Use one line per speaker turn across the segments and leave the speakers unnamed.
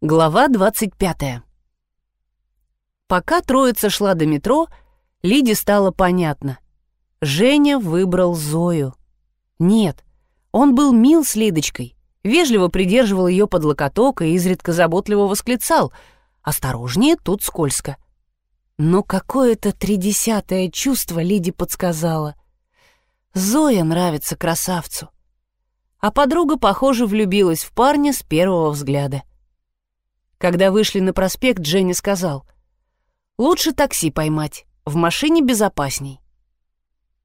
Глава 25. Пока троица шла до метро, Лиде стало понятно. Женя выбрал Зою. Нет, он был мил с Лидочкой, вежливо придерживал ее под локоток и изредка заботливо восклицал «Осторожнее, тут скользко». Но какое-то тридесятое чувство Лиде подсказало. Зоя нравится красавцу. А подруга, похоже, влюбилась в парня с первого взгляда. Когда вышли на проспект, Дженни сказал, «Лучше такси поймать, в машине безопасней».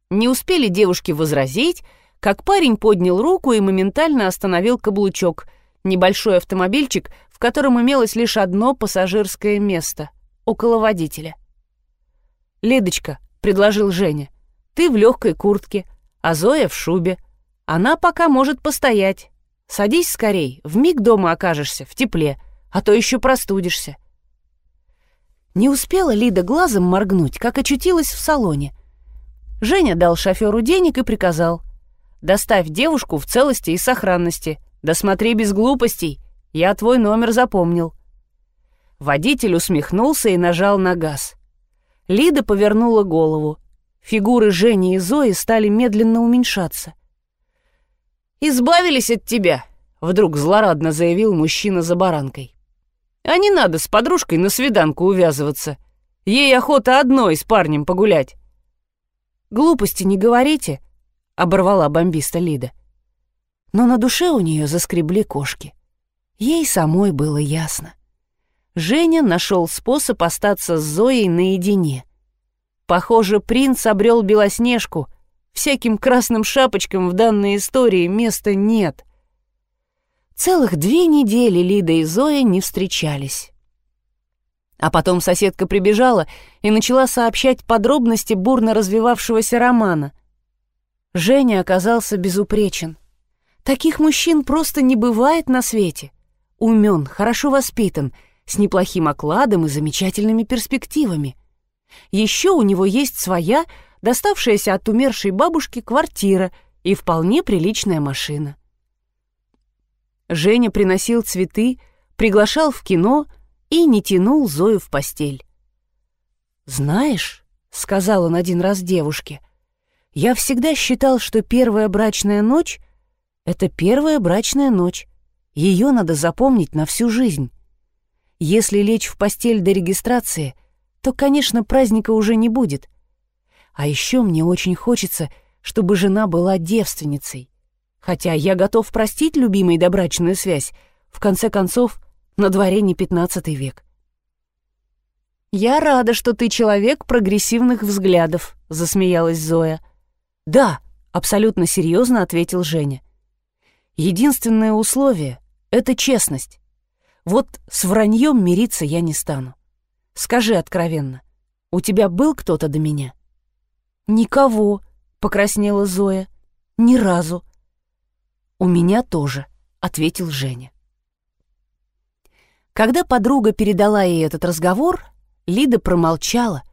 Не успели девушки возразить, как парень поднял руку и моментально остановил каблучок, небольшой автомобильчик, в котором имелось лишь одно пассажирское место, около водителя. «Лидочка», — предложил Женя, — «ты в легкой куртке, а Зоя в шубе. Она пока может постоять. Садись скорей, в миг дома окажешься, в тепле» а то еще простудишься. Не успела Лида глазом моргнуть, как очутилась в салоне. Женя дал шоферу денег и приказал. «Доставь девушку в целости и сохранности. Да смотри без глупостей. Я твой номер запомнил». Водитель усмехнулся и нажал на газ. Лида повернула голову. Фигуры Жени и Зои стали медленно уменьшаться. «Избавились от тебя», — вдруг злорадно заявил мужчина за баранкой. А не надо с подружкой на свиданку увязываться. Ей охота одной с парнем погулять. «Глупости не говорите», — оборвала бомбиста Лида. Но на душе у нее заскребли кошки. Ей самой было ясно. Женя нашел способ остаться с Зоей наедине. Похоже, принц обрел Белоснежку. Всяким красным шапочкам в данной истории места нет — Целых две недели Лида и Зоя не встречались. А потом соседка прибежала и начала сообщать подробности бурно развивавшегося романа. Женя оказался безупречен. Таких мужчин просто не бывает на свете. Умен, хорошо воспитан, с неплохим окладом и замечательными перспективами. Еще у него есть своя, доставшаяся от умершей бабушки, квартира и вполне приличная машина. Женя приносил цветы, приглашал в кино и не тянул Зою в постель. «Знаешь», — сказал он один раз девушке, — «я всегда считал, что первая брачная ночь — это первая брачная ночь. Ее надо запомнить на всю жизнь. Если лечь в постель до регистрации, то, конечно, праздника уже не будет. А еще мне очень хочется, чтобы жена была девственницей. Хотя я готов простить любимой добрачную связь. В конце концов, на дворе не пятнадцатый век. «Я рада, что ты человек прогрессивных взглядов», — засмеялась Зоя. «Да», — абсолютно серьезно ответил Женя. «Единственное условие — это честность. Вот с враньем мириться я не стану. Скажи откровенно, у тебя был кто-то до меня?» «Никого», — покраснела Зоя. «Ни разу. «У меня тоже», — ответил Женя. Когда подруга передала ей этот разговор, Лида промолчала,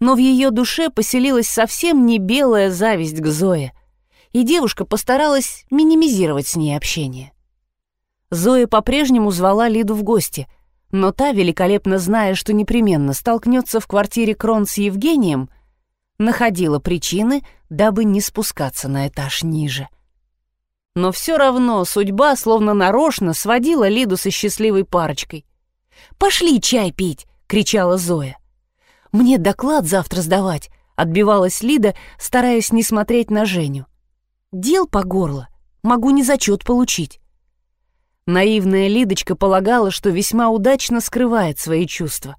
но в ее душе поселилась совсем не белая зависть к Зое, и девушка постаралась минимизировать с ней общение. Зоя по-прежнему звала Лиду в гости, но та, великолепно зная, что непременно столкнется в квартире Крон с Евгением, находила причины, дабы не спускаться на этаж ниже — но все равно судьба словно нарочно сводила Лиду со счастливой парочкой. «Пошли чай пить!» — кричала Зоя. «Мне доклад завтра сдавать», — отбивалась Лида, стараясь не смотреть на Женю. «Дел по горло. Могу не зачет получить». Наивная Лидочка полагала, что весьма удачно скрывает свои чувства.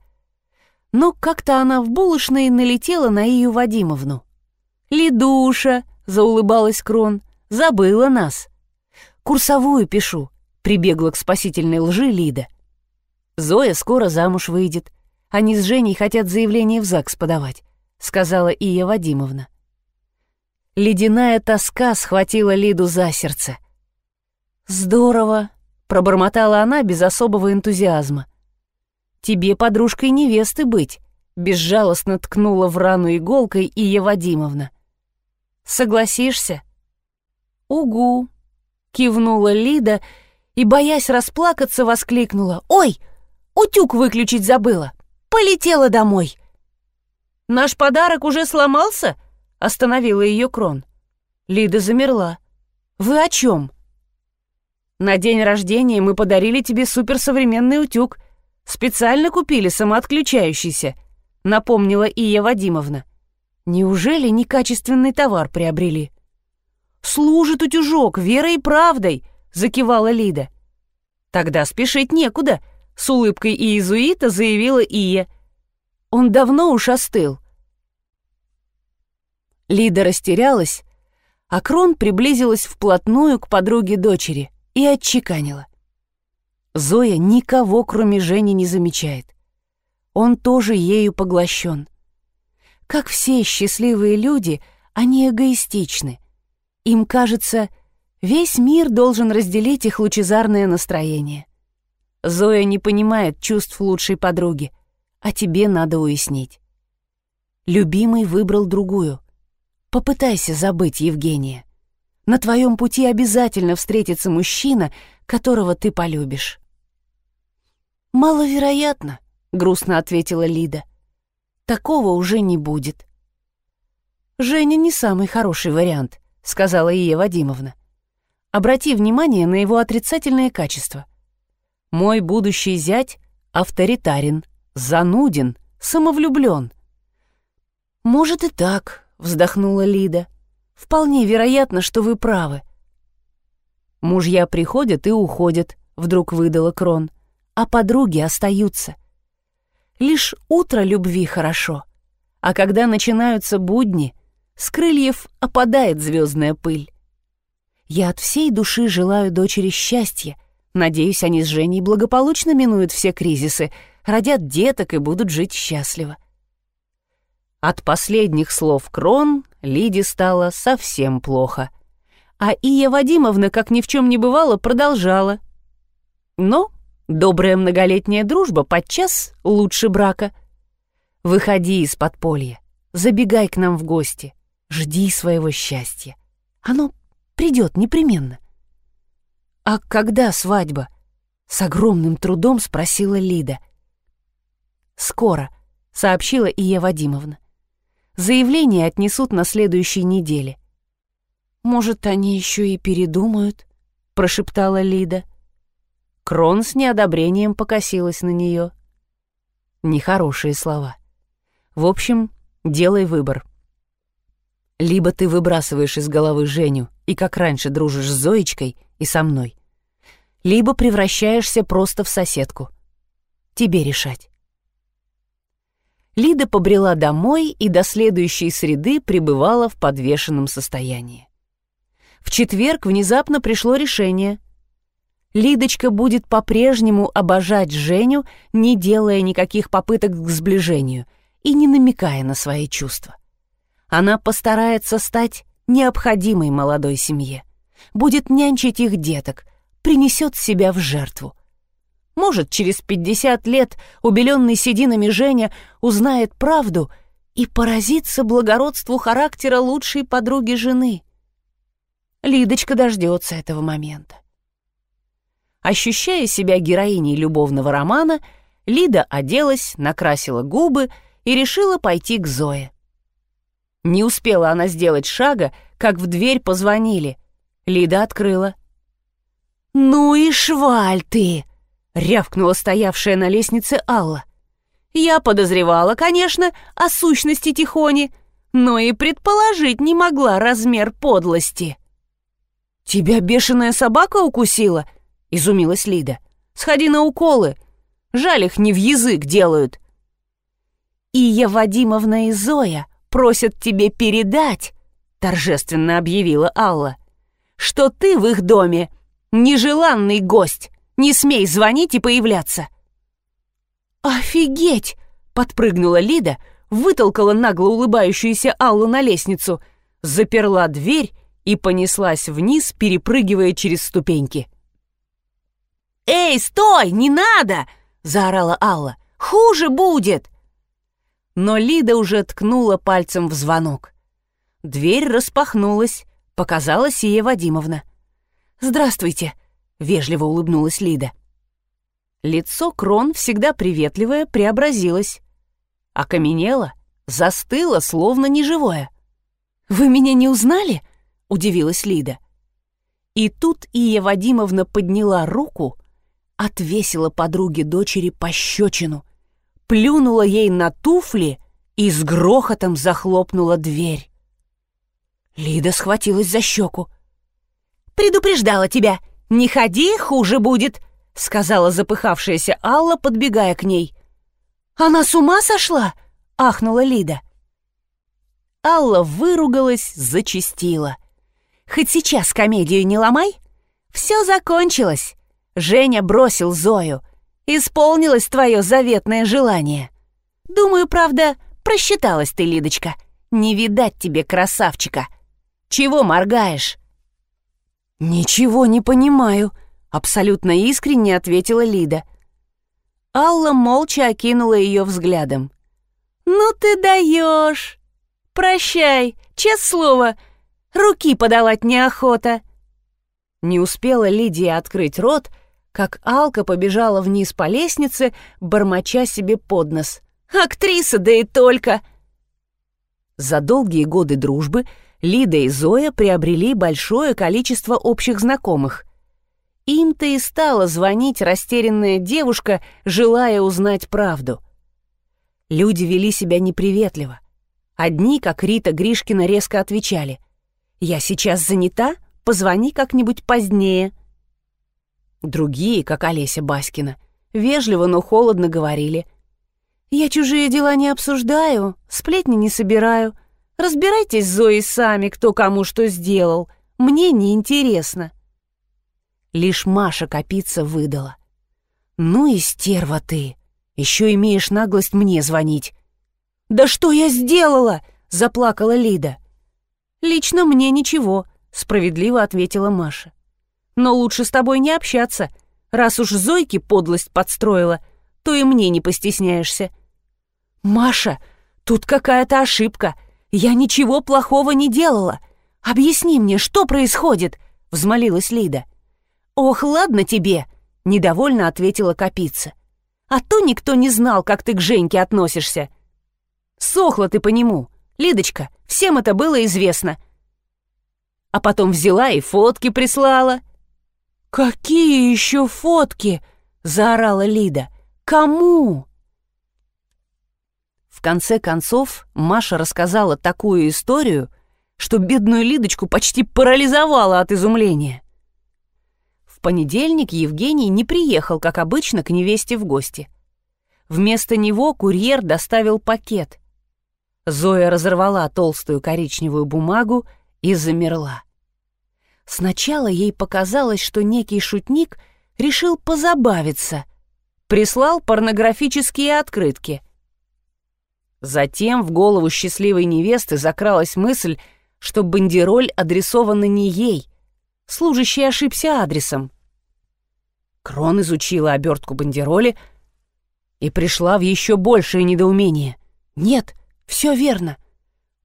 Но как-то она в булочной налетела на Ию Вадимовну. «Лидуша!» — заулыбалась Крон — Забыла нас. Курсовую пишу, прибегла к спасительной лжи Лида. Зоя скоро замуж выйдет. Они с Женей хотят заявление в ЗАГС подавать, сказала Ия Вадимовна. Ледяная тоска схватила Лиду за сердце. «Здорово!» — пробормотала она без особого энтузиазма. «Тебе подружкой невесты быть», — безжалостно ткнула в рану иголкой Ия Вадимовна. «Согласишься?» «Угу», — кивнула Лида и, боясь расплакаться, воскликнула. «Ой, утюг выключить забыла! Полетела домой!» «Наш подарок уже сломался?» — остановила ее Крон. Лида замерла. «Вы о чем?» «На день рождения мы подарили тебе суперсовременный утюг. Специально купили самоотключающийся», — напомнила Ия Вадимовна. «Неужели некачественный товар приобрели?» «Служит утюжок верой и правдой», — закивала Лида. «Тогда спешить некуда», — с улыбкой иезуита заявила Ия. «Он давно уж остыл». Лида растерялась, а Крон приблизилась вплотную к подруге дочери и отчеканила. Зоя никого, кроме Жени, не замечает. Он тоже ею поглощен. Как все счастливые люди, они эгоистичны. Им кажется, Весь мир должен разделить их лучезарное настроение. Зоя не понимает чувств лучшей подруги, а тебе надо уяснить. Любимый выбрал другую. Попытайся забыть Евгения. На твоем пути обязательно встретится мужчина, которого ты полюбишь. «Маловероятно», — грустно ответила Лида. «Такого уже не будет». «Женя не самый хороший вариант», — сказала Ия Вадимовна. Обрати внимание на его отрицательные качества. Мой будущий зять авторитарен, зануден, самовлюблен. «Может и так», — вздохнула Лида. «Вполне вероятно, что вы правы». «Мужья приходят и уходят», — вдруг выдала Крон, «а подруги остаются. Лишь утро любви хорошо, а когда начинаются будни, с крыльев опадает звездная пыль. Я от всей души желаю дочери счастья. Надеюсь, они с Женей благополучно минуют все кризисы, родят деток и будут жить счастливо. От последних слов Крон Лиде стало совсем плохо. А Ия Вадимовна, как ни в чем не бывало, продолжала. Но добрая многолетняя дружба подчас лучше брака. Выходи из подполья, забегай к нам в гости, жди своего счастья. Оно Придет непременно. «А когда свадьба?» — с огромным трудом спросила Лида. «Скоро», — сообщила Ия Вадимовна. «Заявление отнесут на следующей неделе». «Может, они еще и передумают?» — прошептала Лида. Крон с неодобрением покосилась на нее. Нехорошие слова. В общем, делай выбор. Либо ты выбрасываешь из головы Женю и как раньше дружишь с Зоечкой и со мной, либо превращаешься просто в соседку. Тебе решать. Лида побрела домой и до следующей среды пребывала в подвешенном состоянии. В четверг внезапно пришло решение. Лидочка будет по-прежнему обожать Женю, не делая никаких попыток к сближению и не намекая на свои чувства. Она постарается стать необходимой молодой семье, будет нянчить их деток, принесет себя в жертву. Может, через 50 лет убеленный сединами Женя узнает правду и поразится благородству характера лучшей подруги жены. Лидочка дождется этого момента. Ощущая себя героиней любовного романа, Лида оделась, накрасила губы и решила пойти к Зое. Не успела она сделать шага, как в дверь позвонили. Лида открыла. «Ну и шваль ты!» — рявкнула стоявшая на лестнице Алла. «Я подозревала, конечно, о сущности Тихони, но и предположить не могла размер подлости». «Тебя бешеная собака укусила?» — изумилась Лида. «Сходи на уколы. Жаль их не в язык делают». «Ия Вадимовна и Зоя просят тебе передать, торжественно объявила Алла, что ты в их доме нежеланный гость. Не смей звонить и появляться. Офигеть! подпрыгнула Лида, вытолкала нагло улыбающуюся Аллу на лестницу, заперла дверь и понеслась вниз, перепрыгивая через ступеньки. «Эй, стой, не надо!» — заорала Алла. «Хуже будет!» Но Лида уже ткнула пальцем в звонок. Дверь распахнулась, показалась Ия Вадимовна. «Здравствуйте», — вежливо улыбнулась Лида. Лицо Крон, всегда приветливое, преобразилось. Окаменело, застыло, словно неживое. «Вы меня не узнали?» — удивилась Лида. И тут Ия Вадимовна подняла руку, отвесила подруге дочери пощечину, плюнула ей на туфли и с грохотом захлопнула дверь. Лида схватилась за щеку. «Предупреждала тебя! Не ходи, хуже будет!» — сказала запыхавшаяся Алла, подбегая к ней. «Она с ума сошла?» — ахнула Лида. Алла выругалась, зачистила. «Хоть сейчас комедию не ломай. Все закончилось. Женя бросил Зою. Исполнилось твое заветное желание. Думаю, правда, просчиталась ты, Лидочка. Не видать тебе красавчика. Чего моргаешь?» «Ничего не понимаю», — абсолютно искренне ответила Лида. Алла молча окинула ее взглядом. «Ну ты даешь! Прощай, честное слово, руки подавать неохота!» Не успела Лидия открыть рот, как Алка побежала вниз по лестнице, бормоча себе под нос. «Актриса, да и только!» За долгие годы дружбы Лида и Зоя приобрели большое количество общих знакомых. Им-то и стала звонить растерянная девушка, желая узнать правду. Люди вели себя неприветливо. Одни, как Рита Гришкина, резко отвечали. «Я сейчас занята, позвони как-нибудь позднее». Другие, как Олеся Баскина, вежливо, но холодно говорили. «Я чужие дела не обсуждаю, сплетни не собираю. Разбирайтесь, Зои, сами, кто кому что сделал. Мне не интересно. Лишь Маша Капица выдала. «Ну и стерва ты! Еще имеешь наглость мне звонить!» «Да что я сделала?» — заплакала Лида. «Лично мне ничего», — справедливо ответила Маша. «Но лучше с тобой не общаться. Раз уж Зойке подлость подстроила, то и мне не постесняешься». «Маша, тут какая-то ошибка. «Я ничего плохого не делала. Объясни мне, что происходит?» — взмолилась Лида. «Ох, ладно тебе!» — недовольно ответила Капица. «А то никто не знал, как ты к Женьке относишься. Сохла ты по нему. Лидочка, всем это было известно. А потом взяла и фотки прислала». «Какие еще фотки?» — заорала Лида. «Кому?» В конце концов, Маша рассказала такую историю, что бедную Лидочку почти парализовала от изумления. В понедельник Евгений не приехал, как обычно, к невесте в гости. Вместо него курьер доставил пакет. Зоя разорвала толстую коричневую бумагу и замерла. Сначала ей показалось, что некий шутник решил позабавиться. Прислал порнографические открытки — Затем в голову счастливой невесты закралась мысль, что бандероль адресована не ей. Служащий ошибся адресом. Крон изучила обертку бандероли и пришла в еще большее недоумение. Нет, все верно.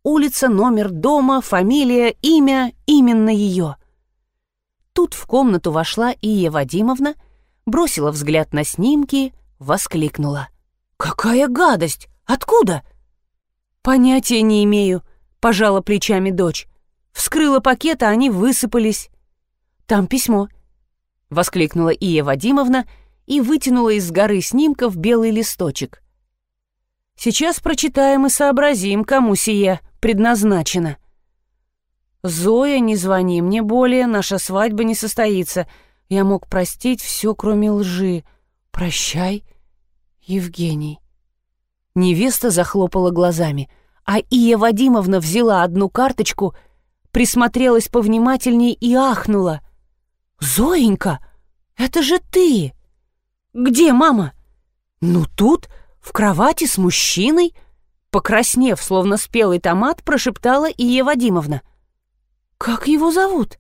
Улица, номер дома, фамилия, имя — именно ее. Тут в комнату вошла Ия Вадимовна, бросила взгляд на снимки, воскликнула. «Какая гадость! Откуда?» «Понятия не имею», — пожала плечами дочь. Вскрыла пакет, а они высыпались. «Там письмо», — воскликнула Ия Вадимовна и вытянула из горы снимков белый листочек. «Сейчас прочитаем и сообразим, кому сие предназначено». «Зоя, не звони мне более, наша свадьба не состоится. Я мог простить все, кроме лжи. Прощай, Евгений». Невеста захлопала глазами, а Ия Вадимовна взяла одну карточку, присмотрелась повнимательней и ахнула. «Зоенька, это же ты!» «Где мама?» «Ну тут, в кровати с мужчиной», покраснев, словно спелый томат, прошептала Ия Вадимовна. «Как его зовут?»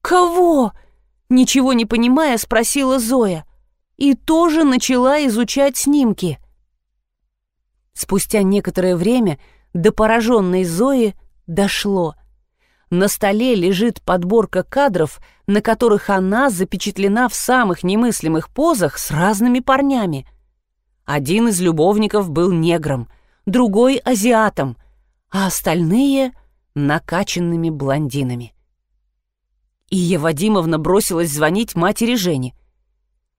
«Кого?» Ничего не понимая, спросила Зоя. И тоже начала изучать снимки. Спустя некоторое время до пораженной Зои дошло. на столе лежит подборка кадров, на которых она запечатлена в самых немыслимых позах с разными парнями. Один из любовников был негром, другой — азиатом, а остальные — накачанными блондинами. Ия Вадимовна бросилась звонить матери Жени.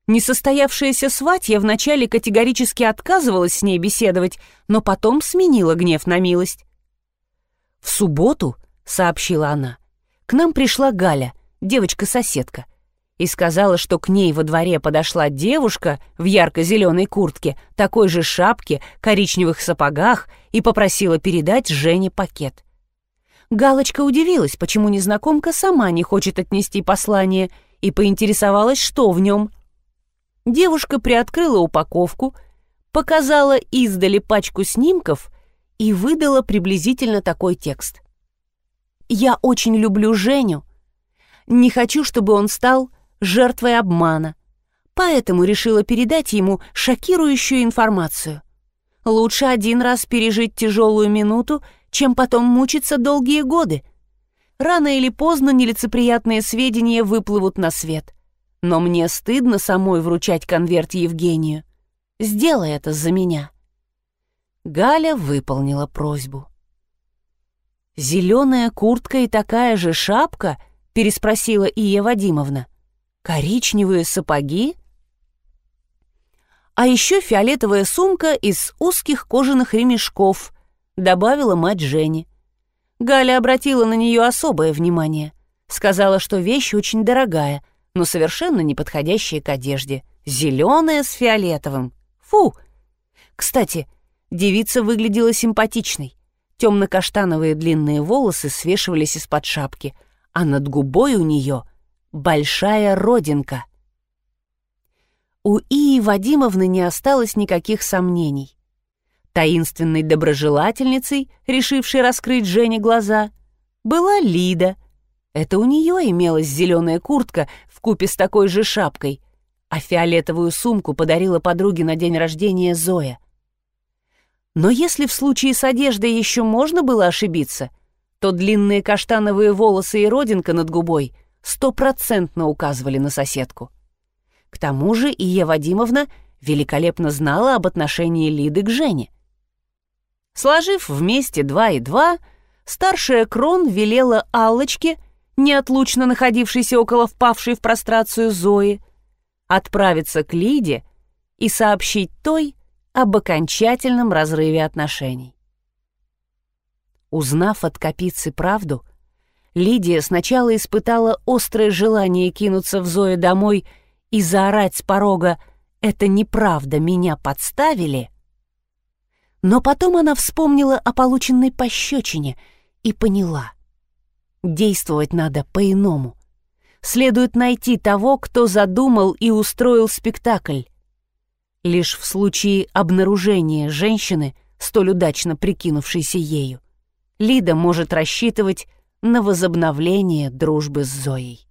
Несостоявшаяся сватья вначале категорически отказывалась с ней беседовать, но потом сменила гнев на милость. В субботу сообщила она. «К нам пришла Галя, девочка-соседка, и сказала, что к ней во дворе подошла девушка в ярко-зеленой куртке, такой же шапке, коричневых сапогах и попросила передать Жене пакет. Галочка удивилась, почему незнакомка сама не хочет отнести послание, и поинтересовалась, что в нем. Девушка приоткрыла упаковку, показала издали пачку снимков и выдала приблизительно такой текст. Я очень люблю Женю. Не хочу, чтобы он стал жертвой обмана. Поэтому решила передать ему шокирующую информацию. Лучше один раз пережить тяжелую минуту, чем потом мучиться долгие годы. Рано или поздно нелицеприятные сведения выплывут на свет. Но мне стыдно самой вручать конверт Евгению. Сделай это за меня. Галя выполнила просьбу. «Зеленая куртка и такая же шапка?» — переспросила Ия Вадимовна. «Коричневые сапоги?» «А еще фиолетовая сумка из узких кожаных ремешков», — добавила мать Жени. Галя обратила на нее особое внимание. Сказала, что вещь очень дорогая, но совершенно не подходящая к одежде. Зеленая с фиолетовым. Фу! Кстати, девица выглядела симпатичной. Темно-каштановые длинные волосы свешивались из-под шапки, а над губой у нее большая родинка. У Ии Вадимовны не осталось никаких сомнений. Таинственной доброжелательницей, решившей раскрыть Жене глаза, была Лида. Это у нее имелась зеленая куртка в купе с такой же шапкой, а фиолетовую сумку подарила подруге на день рождения Зоя. Но если в случае с одеждой еще можно было ошибиться, то длинные каштановые волосы и родинка над губой стопроцентно указывали на соседку. К тому же Ия Вадимовна великолепно знала об отношении Лиды к Жене. Сложив вместе два и два, старшая Крон велела Аллочке, неотлучно находившейся около впавшей в прострацию Зои, отправиться к Лиде и сообщить той, об окончательном разрыве отношений. Узнав от Капицы правду, Лидия сначала испытала острое желание кинуться в Зое домой и заорать с порога «Это неправда, меня подставили!» Но потом она вспомнила о полученной пощечине и поняла. Действовать надо по-иному. Следует найти того, кто задумал и устроил спектакль, Лишь в случае обнаружения женщины, столь удачно прикинувшейся ею, Лида может рассчитывать на возобновление дружбы с Зоей.